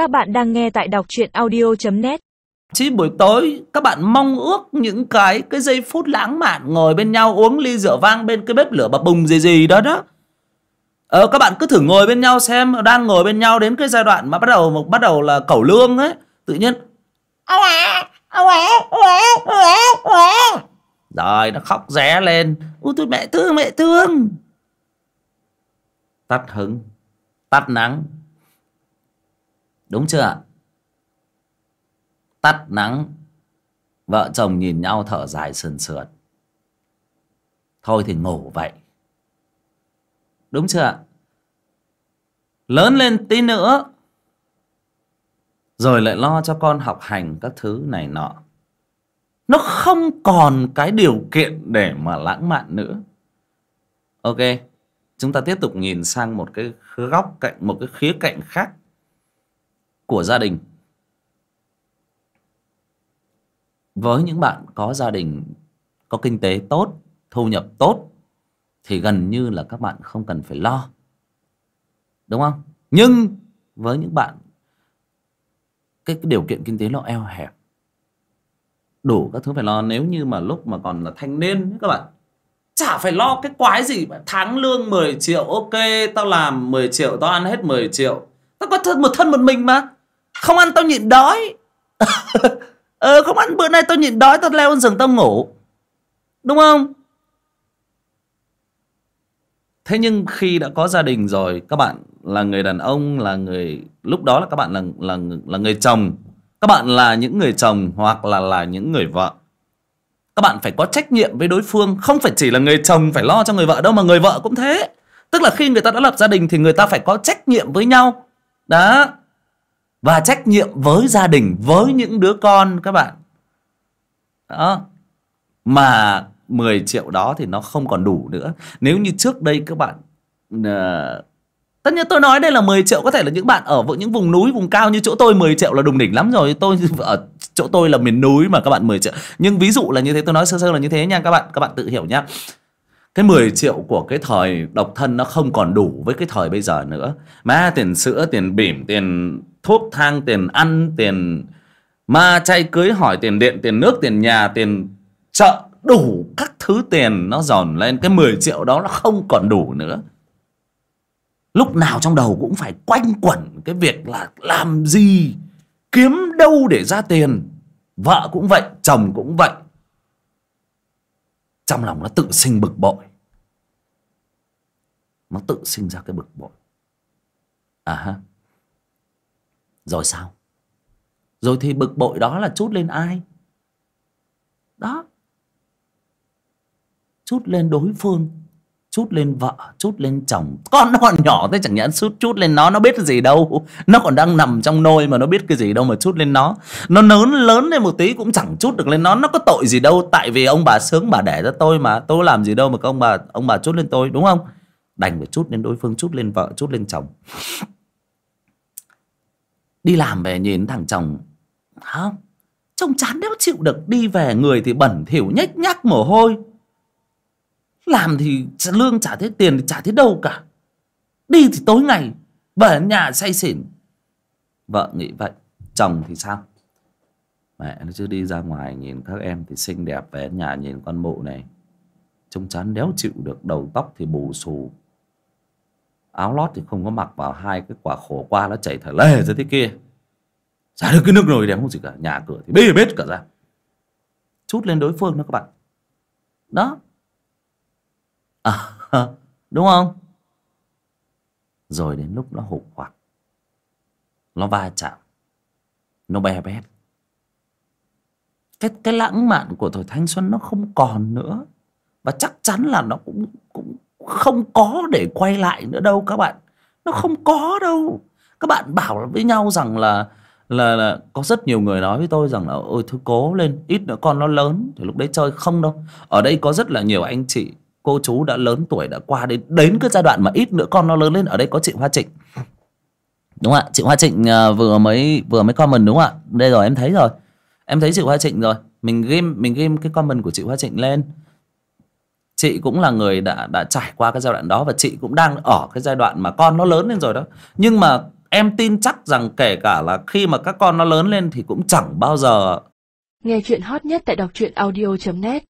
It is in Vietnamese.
Các bạn đang nghe tại đọc truyện audio.net Chỉ buổi tối các bạn mong ước những cái cái giây phút lãng mạn ngồi bên nhau uống ly rượu vang bên cái bếp lửa bập bùng gì gì đó đó. Ờ, các bạn cứ thử ngồi bên nhau xem đang ngồi bên nhau đến cái giai đoạn mà bắt đầu bắt đầu là cẩu lương ấy. Tự nhiên rồi nó khóc ré lên. Ui tôi mẹ thương mẹ thương. Tắt hứng tắt nắng đúng chưa ạ? Tắt nắng, vợ chồng nhìn nhau thở dài sườn sườn thôi thì ngủ vậy. Đúng chưa ạ? Lớn lên tí nữa, rồi lại lo cho con học hành các thứ này nọ. Nó không còn cái điều kiện để mà lãng mạn nữa. Ok, chúng ta tiếp tục nhìn sang một cái góc cạnh, một cái khía cạnh khác của gia đình. Với những bạn có gia đình có kinh tế tốt thu nhập tốt thì gần như là các bạn không cần phải lo. Đúng không? Nhưng với những bạn cái, cái điều kiện kinh tế nó eo hẹp. Đủ các thứ phải lo. Nếu như mà lúc mà còn là thanh niên các bạn chả phải lo cái quái gì tháng lương 10 triệu ok tao làm 10 triệu tao ăn hết 10 triệu. Tao có thân một thân một mình mà không ăn tao nhịn đói. Ờ không ăn bữa nay tao nhịn đói tao leo lên giường tao ngủ. Đúng không? Thế nhưng khi đã có gia đình rồi các bạn là người đàn ông là người lúc đó là các bạn là là là người chồng. Các bạn là những người chồng hoặc là là những người vợ. Các bạn phải có trách nhiệm với đối phương không phải chỉ là người chồng phải lo cho người vợ đâu mà người vợ cũng thế. Tức là khi người ta đã lập gia đình thì người ta phải có trách nhiệm với nhau. Đó và trách nhiệm với gia đình với những đứa con các bạn. Đó. Mà 10 triệu đó thì nó không còn đủ nữa. Nếu như trước đây các bạn uh, tất nhiên tôi nói đây là 10 triệu có thể là những bạn ở những vùng núi vùng cao như chỗ tôi 10 triệu là đùng đỉnh lắm rồi. Tôi ở chỗ tôi là miền núi mà các bạn 10 triệu. Nhưng ví dụ là như thế tôi nói sơ sơ là như thế nha các bạn các bạn tự hiểu nhá. Cái 10 triệu của cái thời độc thân nó không còn đủ với cái thời bây giờ nữa. Má tiền sữa tiền bỉm tiền thuốc thang, tiền ăn, tiền ma chay, cưới, hỏi, tiền điện, tiền nước, tiền nhà, tiền chợ, đủ các thứ tiền nó dồn lên. Cái 10 triệu đó nó không còn đủ nữa. Lúc nào trong đầu cũng phải quanh quẩn cái việc là làm gì, kiếm đâu để ra tiền. Vợ cũng vậy, chồng cũng vậy. Trong lòng nó tự sinh bực bội. Nó tự sinh ra cái bực bội. À ha rồi sao? Rồi thì bực bội đó là chút lên ai? Đó. Chút lên đối phương chút lên vợ chút lên chồng. Con nó còn nhỏ thế chẳng nhẽ chút chút lên nó nó biết cái gì đâu. Nó còn đang nằm trong nôi mà nó biết cái gì đâu mà chút lên nó. Nó lớn lớn lên một tí cũng chẳng chút được lên nó. Nó có tội gì đâu, tại vì ông bà sướng, bà đẻ ra tôi mà. Tôi làm gì đâu mà ông bà ông bà chút lên tôi, đúng không? Đành phải chút lên đối phương chút lên vợ chút lên chồng đi làm về nhìn thằng chồng. Không trông chán đéo chịu được, đi về người thì bẩn thỉu, nhếch nhác mồ hôi. Làm thì lương trả thế tiền thì trả thế đâu cả. Đi thì tối ngày, về nhà say xỉn. Vợ nghĩ vậy, chồng thì sao? Mẹ nó chứ đi ra ngoài nhìn các em thì xinh đẹp, về nhà nhìn con mụ này. Trông chán đéo chịu được, đầu tóc thì bù xù áo lót thì không có mặc vào hai cái quả khổ qua nó chảy thở lề ra thế kia. Chả được cái nước nồi đẹp không gì cả nhà cửa thì bê bết cả ra. Chút lên đối phương đó các bạn. Đó. À, đúng không? Rồi đến lúc nó hụt hoặc nó va chạm. Nó bè bét. Cái cái lãng mạn của thời thanh xuân nó không còn nữa. Và chắc chắn là nó cũng cũng không có để quay lại nữa đâu các bạn. Nó không có đâu. Các bạn bảo với nhau rằng là là, là có rất nhiều người nói với tôi rằng là ôi thôi cố lên ít nữa con nó lớn. Thì lúc đấy chơi không đâu. Ở đây có rất là nhiều anh chị cô chú đã lớn tuổi đã qua đến đến cái giai đoạn mà ít nữa con nó lớn lên. Ở đây có chị Hoa Trịnh. Đúng không ạ? Chị Hoa Trịnh à, vừa mới vừa mới comment đúng không ạ? Đây rồi em thấy rồi. Em thấy chị Hoa Trịnh rồi. Mình ghim mình ghim cái comment của chị Hoa Trịnh lên chị cũng là người đã đã trải qua cái giai đoạn đó và chị cũng đang ở cái giai đoạn mà con nó lớn lên rồi đó. Nhưng mà em tin chắc rằng kể cả là khi mà các con nó lớn lên thì cũng chẳng bao giờ nghe chuyện hot nhất tại đọc truyện audio.net